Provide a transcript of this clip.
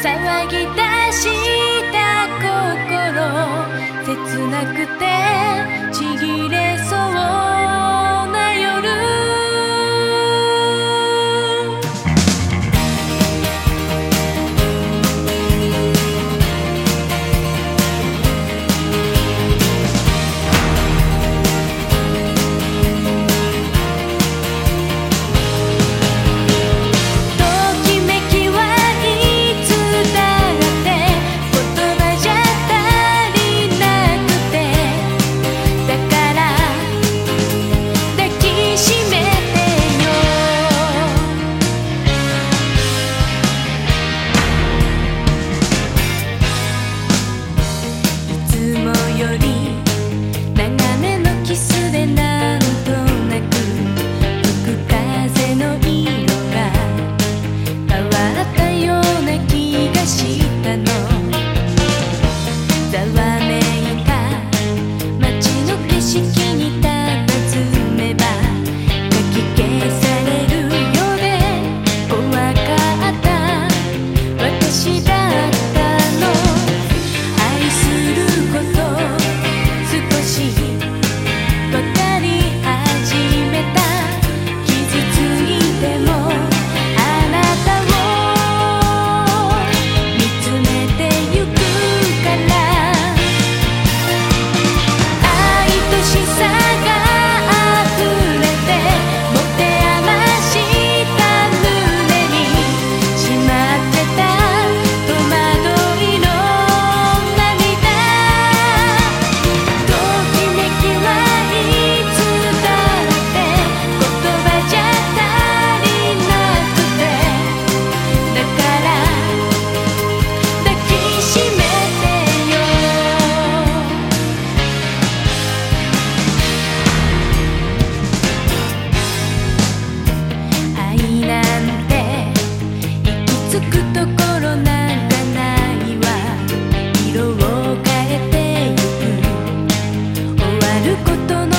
騒ぎ出した心。切なくてちぎれそう。she can ことの